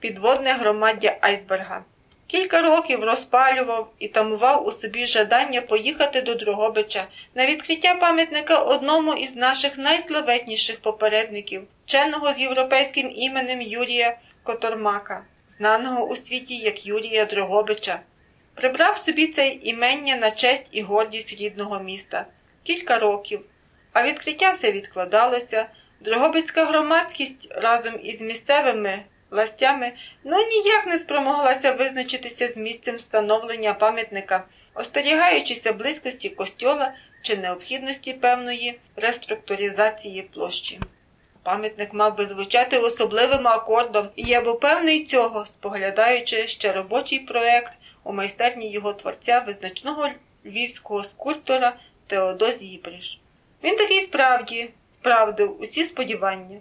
підводне громаддя айсберга. Кілька років розпалював і тамував у собі жадання поїхати до Дрогобича на відкриття пам'ятника одному із наших найславетніших попередників, вченого з європейським іменем Юрія Котормака, знаного у світі як Юрія Дрогобича. Прибрав собі це імення на честь і гордість рідного міста кілька років, а відкриття все відкладалося. Дрогобицька громадськість разом із місцевими властями ну ніяк не спромоглася визначитися з місцем встановлення пам'ятника, остерігаючися близькості костьола чи необхідності певної реструктуризації площі. Пам'ятник мав би звучати особливим акордом, і я був певний цього, споглядаючи ще робочий проект у майстерні його творця, визначного львівського скульптора Теодозії Бриш. Він таки справді справдив усі сподівання.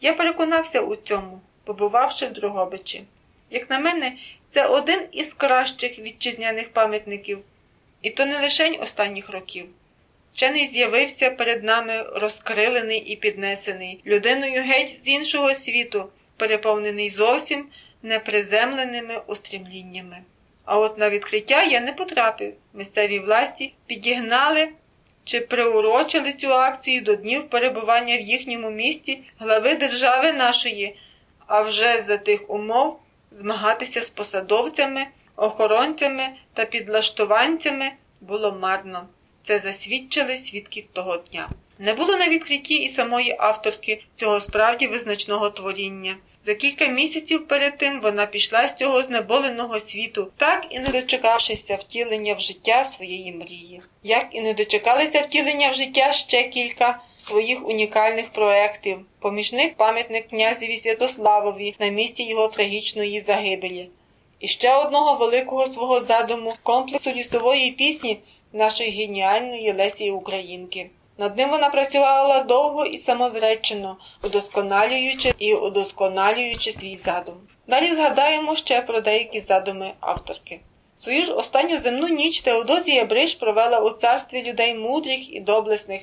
Я переконався у цьому, побувавши в Дрогобичі. Як на мене, це один із кращих вітчизняних пам'ятників, і то не лише останніх років. Вчений з'явився перед нами розкрилений і піднесений, людиною геть з іншого світу, переповнений зовсім неприземленими устремліннями. А от на відкриття я не потрапив. Місцеві власті підігнали чи приурочили цю акцію до днів перебування в їхньому місті глави держави нашої, а вже за тих умов змагатися з посадовцями, охоронцями та підлаштуванцями було марно. Це засвідчили свідки того дня. Не було на відкритті і самої авторки цього справді визначного творіння. За кілька місяців перед тим вона пішла з цього знеболеного світу, так і не дочекавшися втілення в життя своєї мрії. Як і не дочекалися втілення в життя ще кілька своїх унікальних проєктів. Помічник пам'ятник князеві Святославові на місці його трагічної загибелі. І ще одного великого свого задуму комплексу лісової пісні нашої геніальної Лесі Українки. Над ним вона працювала довго і самозречено, удосконалюючи і удосконалюючи свій задум. Далі згадаємо ще про деякі задуми авторки. Свою ж останню земну ніч Теодозія Бриш провела у царстві людей мудрих і доблесних,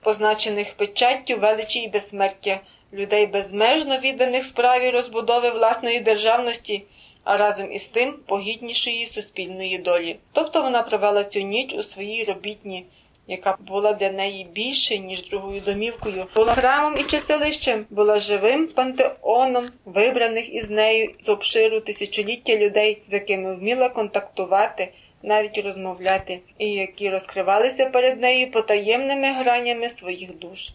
позначених печаттю величі і безсмертя, людей безмежно відданих справі розбудови власної державності, а разом із тим погіднішої суспільної долі. Тобто вона провела цю ніч у своїй робітні яка була для неї більше, ніж другою домівкою, була храмом і чистилищем, була живим пантеоном, вибраних із нею з обширу тисячоліття людей, з якими вміла контактувати, навіть розмовляти, і які розкривалися перед нею потаємними гранями своїх душ.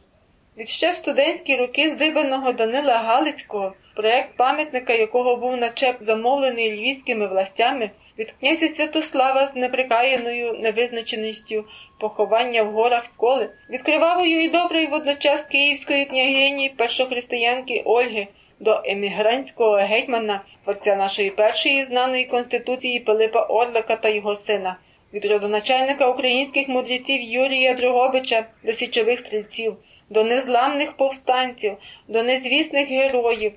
Від ще в студентські роки здибаного Данила Галицького, проект пам'ятника якого був начеп замовлений львівськими властями, від князя Святослава з неприкаяною невизначеністю поховання в горах коли, від кривавої і доброї водночас київської княгині першохристиянки Ольги до емігрантського гетьмана, творця нашої першої знаної конституції Пилипа Орлика та його сина, від родоначальника українських мудреців Юрія Дрогобича до січових стрільців, до незламних повстанців, до незвісних героїв.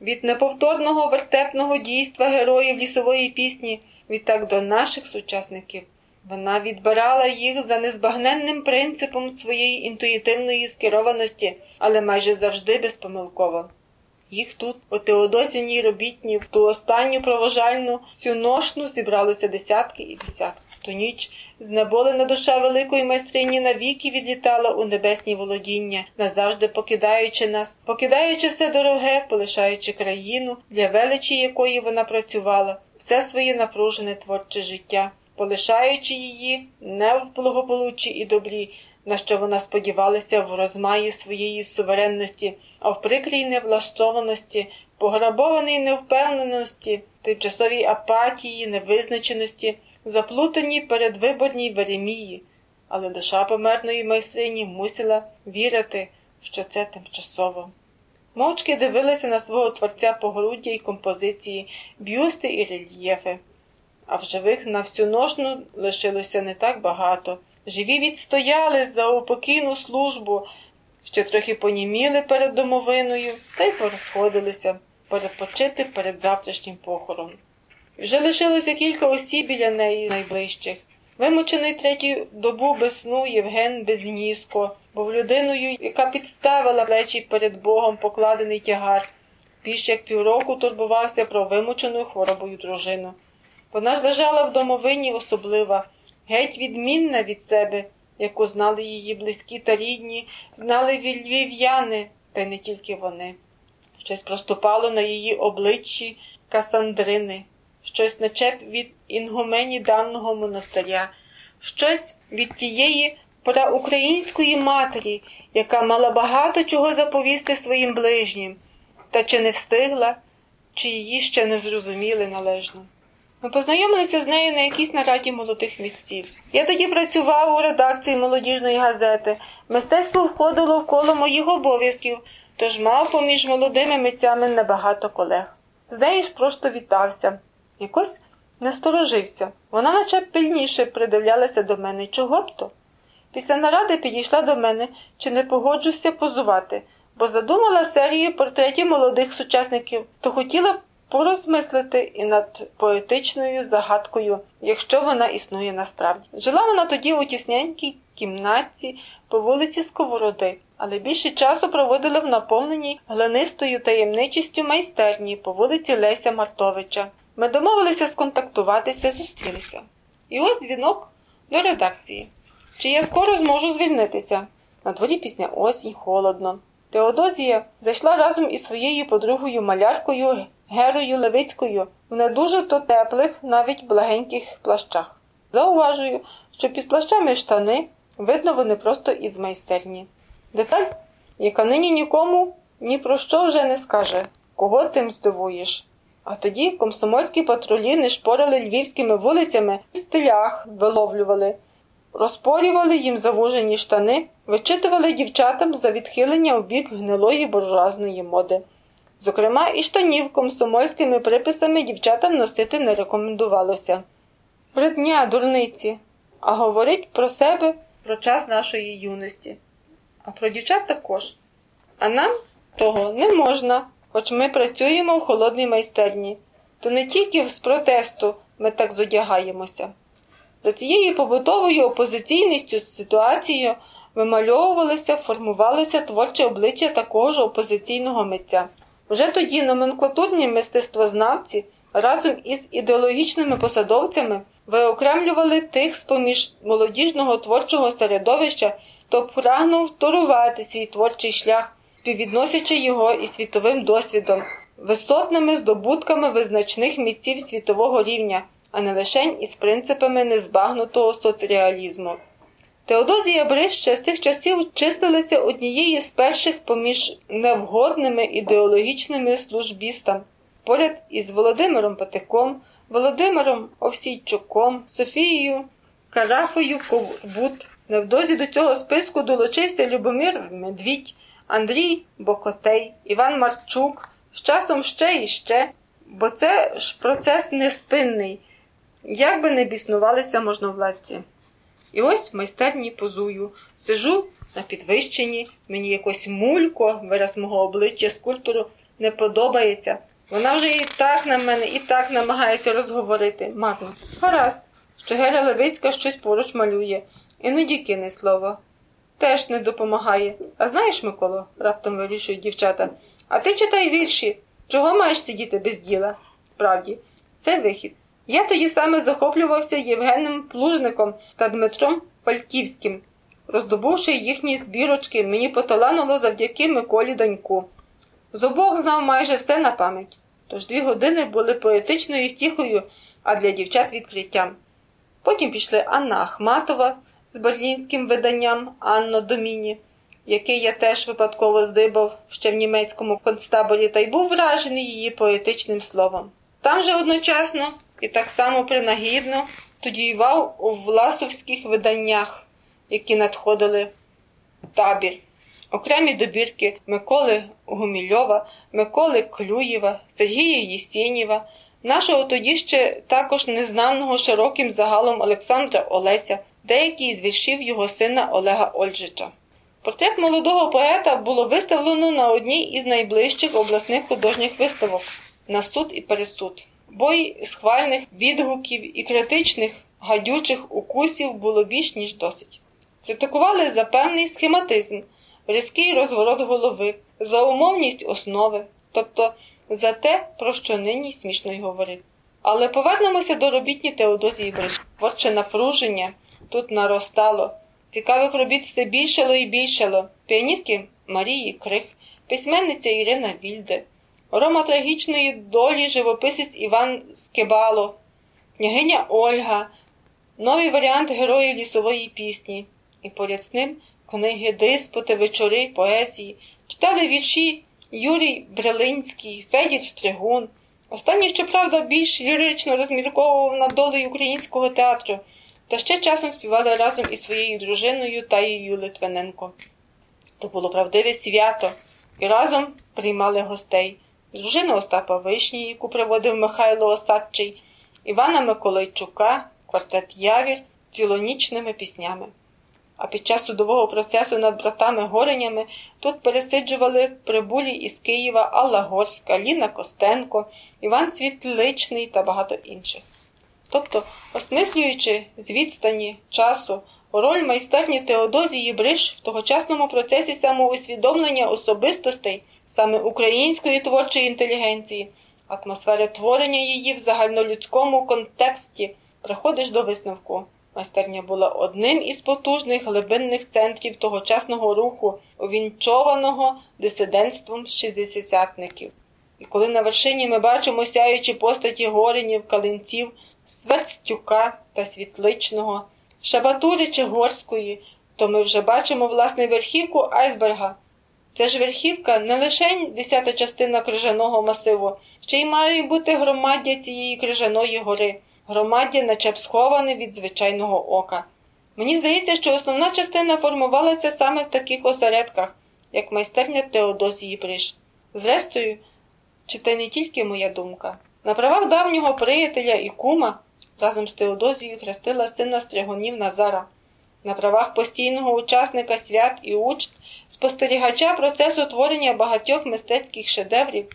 Від неповторного вертепного дійства героїв лісової пісні, відтак до наших сучасників. Вона відбирала їх за незбагненним принципом своєї інтуїтивної скерованості, але майже завжди безпомилково. Їх тут, у Теодосіній робітні, в ту останню провожальну сюношну зібралося десятки і десятки. Ту ніч знеболена душа великої майстрині навіки відлітала у небесні володіння, назавжди покидаючи нас, покидаючи все дороге, полишаючи країну, для величі якої вона працювала, все своє напружене творче життя полишаючи її не в благополуччі і добрі, на що вона сподівалася в розмаї своєї суверенності, а в прикрій невлаштованості, пограбованій невпевненості, тимчасовій апатії, невизначеності, заплутаній передвиборній Веремії. Але душа померної майстрині мусила вірити, що це тимчасово. Мовчки дивилися на свого творця погруддя й композиції, бюсти і рельєфи а в живих на всю ножну лишилося не так багато. Живі відстояли за упокійну службу, ще трохи поніміли перед домовиною та й порозходилися перепочити перед завтрашнім похороном. Вже лишилося кілька осіб біля неї найближчих. Вимучений третю добу без сну Євген Безніско, був людиною, яка підставила плечі перед Богом покладений тягар. більш як півроку турбувався про вимучену хворобою дружину. Вона ж лежала в домовині особлива, геть відмінна від себе, яку знали її близькі та рідні, знали львів'яни, та й не тільки вони. Щось проступало на її обличчі Касандрини, щось начеп від інгумені давного монастиря, щось від тієї праукраїнської матері, яка мала багато чого заповісти своїм ближнім, та чи не встигла, чи її ще не зрозуміли належно. Ми познайомилися з нею на якійсь нараді молодих митців. Я тоді працював у редакції молодіжної газети. Мистецтво входило в коло моїх обов'язків, тож мав поміж молодими митцями небагато колег. З нею ж просто вітався. Якось насторожився. Вона наче пильніше придивлялася до мене. Чого б то? Після наради підійшла до мене, чи не погоджуся позувати, бо задумала серію портретів молодих сучасників, то хотіла порозмислити і над поетичною загадкою, якщо вона існує насправді. Жила вона тоді у тісненькій кімнатці по вулиці Сковороди, але більше часу проводила в наповненій глинистою таємничістю майстерні по вулиці Леся Мартовича. Ми домовилися сконтактуватися, зустрілися. І ось дзвінок до редакції. Чи я скоро зможу звільнитися? На дворі пісня осінь, холодно. Теодозія зайшла разом із своєю подругою маляркою Герою Левицькою в не дуже то теплих, навіть благеньких плащах. Зауважую, що під плащами штани видно вони просто із майстерні. Деталь, яка нині нікому ні про що вже не скаже, кого тим здивуєш. А тоді комсомольські патрулі не шпорили львівськими вулицями, в стилях виловлювали, розпорювали їм завужені штани, вичитували дівчатам за відхилення у бік гнилої буржуазної моди. Зокрема, і штанів комсомольськими приписами дівчатам носити не рекомендувалося. Бридня, дурниці, а говорить про себе, про час нашої юності. А про дівчат також. А нам того не можна, хоч ми працюємо в холодній майстерні, то не тільки з протесту ми так зодягаємося. За цією побутовою опозиційністю з ситуацією вимальовувалося, формувалося творче обличчя такого ж опозиційного митця. Вже тоді номенклатурні мистецтвознавці разом із ідеологічними посадовцями виокремлювали тих з-поміж молодіжного творчого середовища, хто прагнув турувати свій творчий шлях, співвідносячи його із світовим досвідом, висотними здобутками визначних митців світового рівня, а не лише із принципами незбагнутого соцреалізму. Теодозія Бриш з тих часів числилася однією з перших поміж невгодними ідеологічними службістам, поряд із Володимиром Патиком, Володимиром Овсійчуком, Софією Карафою Ковбут. Невдовзі до цього списку долучився Любомир Медвідь, Андрій Бокотей, Іван Марчук, з часом ще і ще, бо це ж процес неспинний, як би не біснувалися можновладці. І ось в майстерні позую, сижу на підвищенні, мені якось мулько, вираз мого обличчя скульптору не подобається. Вона вже і так на мене, і так намагається розговорити. Марно. Гаразд, що Геля Левицька щось поруч малює, іноді кине слово. Теж не допомагає. А знаєш, Миколо, раптом вирішують дівчата, а ти читай вірші. Чого маєш сидіти без діла? Справді, це вихід. Я тоді саме захоплювався Євгеном Плужником та Дмитром Пальківським. Роздобувши їхні збірочки, мені поталануло завдяки Миколі Даньку. З обох знав майже все на пам'ять, тож дві години були поетичною втіхою, а для дівчат відкриттям. Потім пішли Анна Ахматова з берлінським виданням Анно Доміні, який я теж випадково здибав ще в німецькому концтаборі та й був вражений її поетичним словом. Там же одночасно і так само принагідно студіював у власовських виданнях, які надходили в табір. Окремі добірки Миколи Гумільова, Миколи Клюєва, Сергія Єсєнєва, нашого тоді ще також незнаного широким загалом Олександра Олеся, деякі із віршів його сина Олега Ольжича. Портрет молодого поета було виставлено на одній із найближчих обласних художніх виставок на суд і пересуд. Бой схвальних відгуків і критичних гадючих укусів було більш ніж досить. Критикували за певний схематизм, різкий розворот голови, за умовність основи, тобто за те, про що нині смішно й говорити. Але повернемося до робітні Теодозії Бриш. Творче напруження тут наростало. Цікавих робіт все більшало і більшало. Піаністки Марії Крих, письменниця Ірина Вільде, рома трагічної долі живописець Іван Скебало, княгиня Ольга, новий варіант героїв лісової пісні. І поряд з ним книги, диспути, вечори, поезії, читали вірші Юрій Брелинський, Федір Стригун. Останній, щоправда, більш лірично розмірковував над долею українського театру, та ще часом співали разом із своєю дружиною Таєю Литвиненко. То було правдиве свято, і разом приймали гостей дружину Остапа Вишні, яку приводив Михайло Осадчий, Івана Миколайчука, квартет Явір цілонічними піснями. А під час судового процесу над братами Горенями тут пересиджували прибулі із Києва Алла Горська, Ліна Костенко, Іван Світличний та багато інших. Тобто, осмислюючи з відстані часу роль майстерні Теодозії Бриш в тогочасному процесі самоусвідомлення особистостей саме української творчої інтелігенції, атмосфери творення її в загальнолюдському контексті, приходиш до висновку. Майстерня була одним із потужних глибинних центрів тогочасного руху, увінчованого дисидентством шістдесятників. І коли на вершині ми бачимо сяючі постаті горенів, калинців, Сверстюка та Світличного, Шабатури чи Горської, то ми вже бачимо власне верхівку айсберга. Це ж верхівка не лише десята частина крижаного масиву, ще й має бути громаддя цієї крижаної гори громаддя наче б сховане від звичайного ока. Мені здається, що основна частина формувалася саме в таких осередках, як майстерня Теодозії Бриш. Зрештою, чи це не тільки моя думка. На правах давнього приятеля і кума разом з Теодозією хрестила сина стригунів Назара, на правах постійного учасника свят і учт, спостерігача процесу творення багатьох мистецьких шедеврів.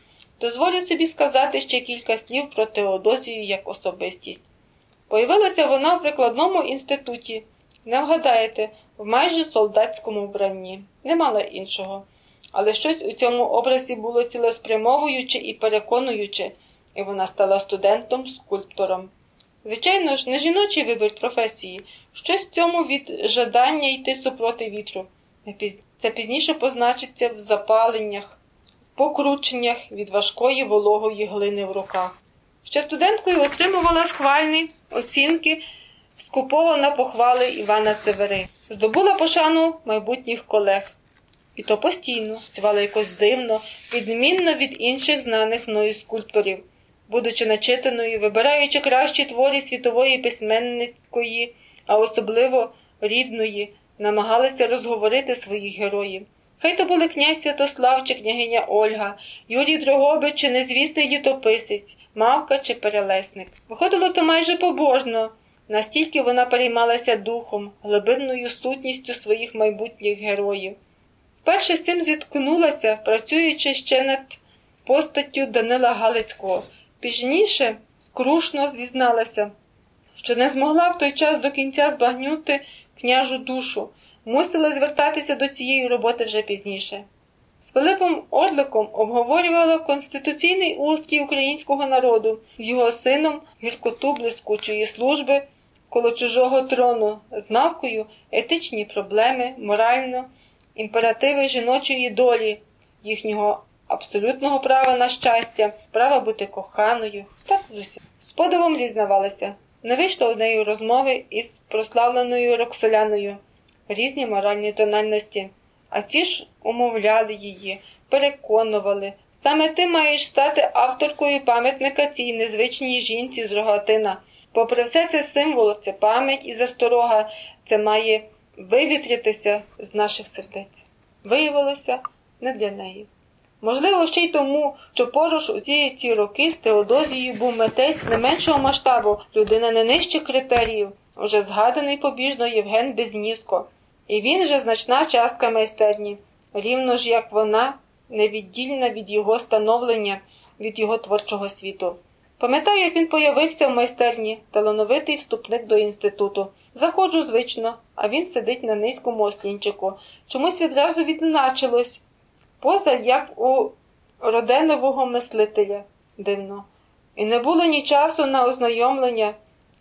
Дозволю собі сказати ще кілька слів про Теодозію як особистість. Появилася вона в прикладному інституті, не вгадаєте, в майже солдатському вбранні, не мала іншого. Але щось у цьому образі було цілеспрямовуюче і переконуюче, і вона стала студентом-скульптором. Звичайно ж, не жіночий вибір професії, щось в цьому від жадання йти супроти вітру. Це пізніше позначиться в запаленнях покрученнях від важкої вологої глини в руках. Ще студенткою отримувала схвальні оцінки, скупована похвали Івана Севери, здобула пошану майбутніх колег. І то постійно, співала якось дивно, відмінно від інших знаних мною скульпторів, будучи начитаною, вибираючи кращі творі світової письменницької, а особливо рідної, намагалася розговорити своїх героїв. Хай то були князь Святослав чи княгиня Ольга, Юрій Дрогобич чи незвісний літописець, мавка чи перелесник. Виходило то майже побожно, настільки вона переймалася духом, глибинною сутністю своїх майбутніх героїв. Вперше з цим зіткнулася, працюючи ще над постаттю Данила Галицького. Пізніше скрушно зізналася, що не змогла в той час до кінця збагнути княжу душу мусила звертатися до цієї роботи вже пізніше. З Пилипом Орликом обговорювала конституційний устрій українського народу з його сином гіркоту блискучої служби коло чужого трону, з мавкою етичні проблеми, морально, імперативи жіночої долі, їхнього абсолютного права на щастя, права бути коханою, так з. З подивом зізнавалася. Не вийшло у неї розмови із прославленою Роксоляною різні моральні тональності, а ті ж умовляли її, переконували. Саме ти маєш стати авторкою пам'ятника цій незвичній жінці з рогатина. Попри все це символ, це пам'ять і засторога, це має вивітритися з наших сердець. Виявилося не для неї. Можливо, ще й тому, що поруч у ці роки з Теодозією був митець не меншого масштабу, людина не нижчих критеріїв, уже згаданий побіжно Євген Безніско. І він же значна частка майстерні, рівно ж як вона, невіддільна від його становлення, від його творчого світу. Пам'ятаю, як він появився в майстерні, талановитий вступник до інституту. Заходжу звично, а він сидить на низькому ослінчику. Чомусь відразу відзначилось, поза як у роденового мислителя дивно. І не було ні часу на ознайомлення,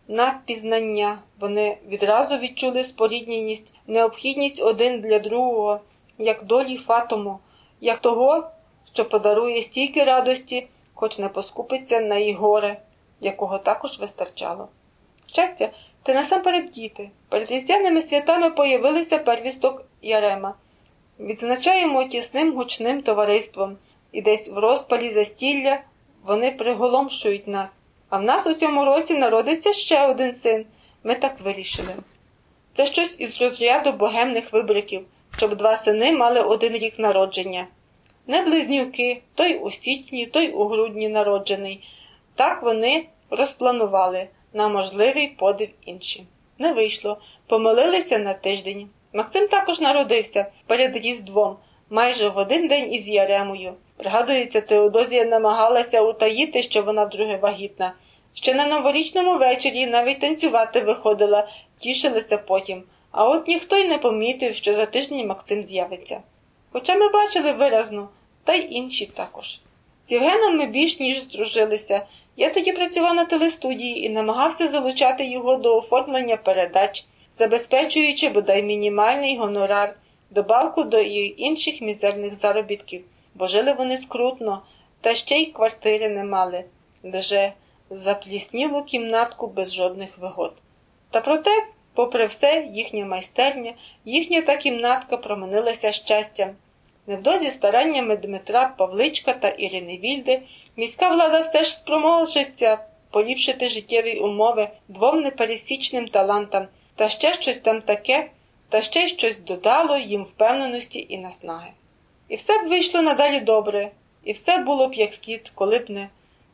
на пізнання. Вони відразу відчули спорідненість, необхідність один для другого, як долі фатому, як того, що подарує стільки радості, хоч не поскупиться на її горе, якого також вистачало. Щастя, ти насамперед діти. Перед різдвяними святами появилися первісток Ярема. Відзначаємо тісним гучним товариством, і десь в розпалі застілля вони приголомшують нас. А в нас у цьому році народиться ще один син. Ми так вирішили. Це щось із розряду богемних вибриків, щоб два сини мали один рік народження. Не близнюки, той у січні, той у грудні народжений. Так вони розпланували на можливий подив інші. Не вийшло, помилилися на тиждень. Максим також народився перед Різдвом, майже в один день із Яремою. Пригадується, Теодозія намагалася утаїти, що вона вдруге вагітна. Ще на новорічному вечорі навіть танцювати виходила, тішилася потім, а от ніхто й не помітив, що за тиждень Максим з'явиться. Хоча ми бачили виразно, та й інші також. З Євгеном ми більш ніж здружилися. Я тоді працював на телестудії і намагався залучати його до оформлення передач, забезпечуючи бодай мінімальний гонорар, добавку до інших мізерних заробітків, бо жили вони скрутно, та ще й квартири не мали, лише запліснілу кімнатку без жодних вигод. Та проте, попри все, їхня майстерня, їхня та кімнатка проминилася щастям. Невдовзі стараннями Дмитра Павличка та Ірини Вільди міська влада все ж спроможеться поліпшити життєві умови двом непересічним талантам, та ще щось там таке, та ще щось додало їм впевненості і наснаги. І все б вийшло надалі добре, і все було б як слід, коли б не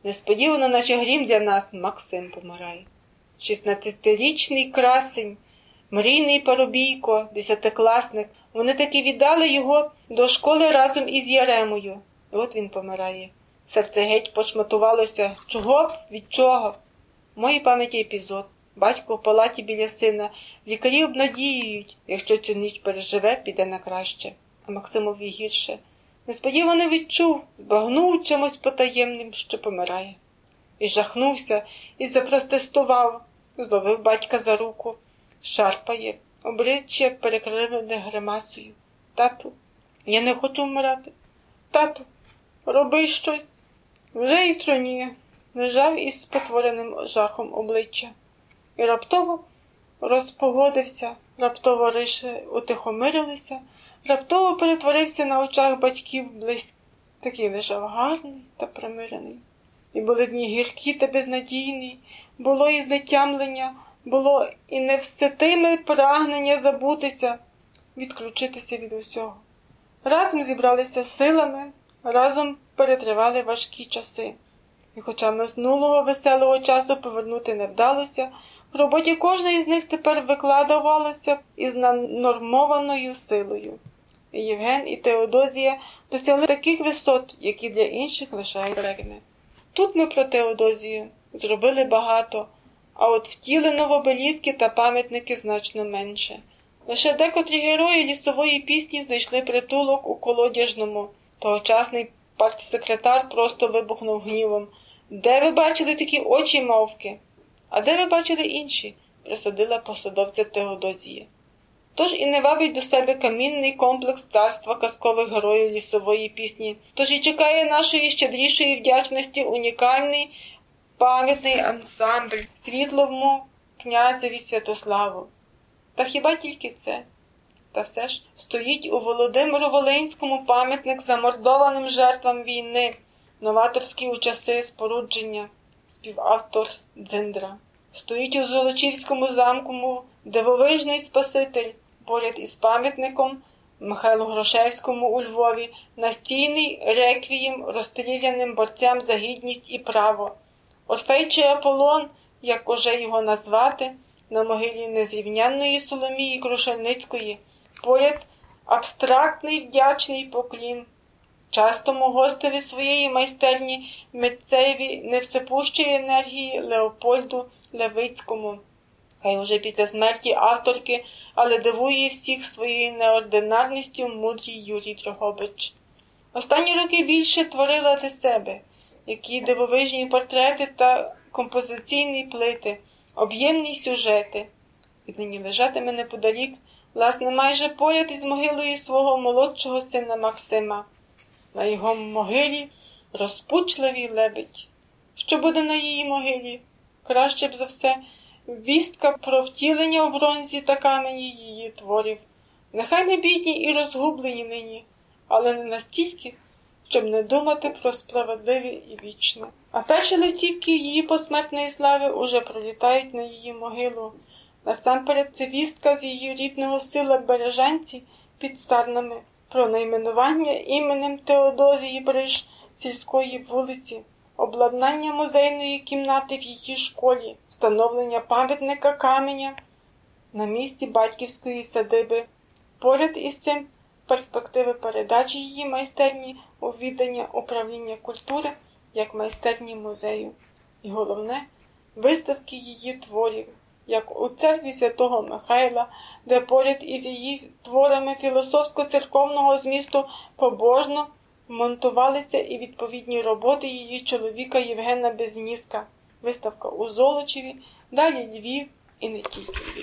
несподівано, наче грім для нас, Максим помирає. Шістнадцятирічний красень, мрійний парубійко, десятикласник. Вони таки віддали його до школи разом із Яремою. І от він помирає. Серце геть пошматувалося. Чого? Від чого? В моїй пам'яті епізод. Батько в палаті біля сина. Лікарі обнадіюють, якщо цю ніч переживе, піде на краще, а Максимові гірше. Несподівано відчув, збагнув чимось потаємним, що помирає. І жахнувся, і запротестував, зловив батька за руку, шарпає обличчя перекривлене гримасою. Тату, я не хочу вмирати. Тату, роби щось. Вже й троні лежав із спотвореним жахом обличчя. І раптово розпогодився, раптово риши утихомирилися, раптово перетворився на очах батьків близько. Такий лежав гарний та примирений. І були дні гіркі та безнадійні, було і знетямлення було і невситиме прагнення забутися, відключитися від усього. Разом зібралися силами, разом перетривали важкі часи. І, хоча минулого веселого часу повернути не вдалося, в роботі кожної з них тепер викладувалося із нанормованою силою. Євген і Теодозія досягли таких висот, які для інших лишають регни. Тут ми про Теодозію зробили багато а от втілено в обеліски та пам'ятники значно менше. Лише декотрі герої лісової пісні знайшли притулок у колодяжному. Тогочасний партсекретар просто вибухнув гнівом. Де ви бачили такі очі мовки? А де ви бачили інші? присадила посадовця Теодозія. Тож і не вабить до себе камінний комплекс царства казкових героїв лісової пісні, тож і чекає нашої щедрішої вдячності унікальний пам'ятний ансамбль світлому князеві Святославу. Та хіба тільки це? Та все ж стоїть у Володимиру Волинському пам'ятник замордованим жертвам війни, новаторські у часи спорудження, співавтор Дзиндра. Стоїть у Золочівському замку дивовижний Спаситель поряд із пам'ятником Михайлу Грошевському у Львові, настійний реквієм розстріляним борцям за гідність і право. Орфей чи Аполлон, як уже його назвати, на могилі незрівнянної Соломії Крушельницької, поряд абстрактний вдячний поклін. Частому гостеві своєї майстерні митцеві невсепущої енергії Леопольду Левицькому. Хай уже після смерті авторки, але дивує всіх своєю неординарністю мудрій Юрій Дрогобич. Останні роки більше творила для себе, які дивовижні портрети та композиційні плити, об'ємні сюжети. Віднині лежатиме неподалік, власне, майже поряд із могилою свого молодшого сина Максима. На його могилі розпучливий лебедь. Що буде на її могилі? Краще б за все, вістка про втілення у бронзі та камені її творів. Нехай ми бідні і розгублені нині, але не настільки, щоб не думати про справедливе і вічне. А перші листівки її посмертної слави уже пролітають на її могилу. Насамперед це вістка з її рідного села Бережанці під Сарнами про найменування іменем Теодозії Бриж сільської вулиці, обладнання музейної кімнати в її школі, встановлення пам'ятника каменя на місці батьківської садиби. Поряд із цим перспективи передачі її майстерні у віддання управління культури як майстерні музею. І головне виставки її творів, як у церкві святого Михайла, де поряд із її творами філософсько-церковного змісту побожно монтувалися і відповідні роботи її чоловіка Євгена Безніска, виставка у Золочеві, далі Львів і не тільки Львів.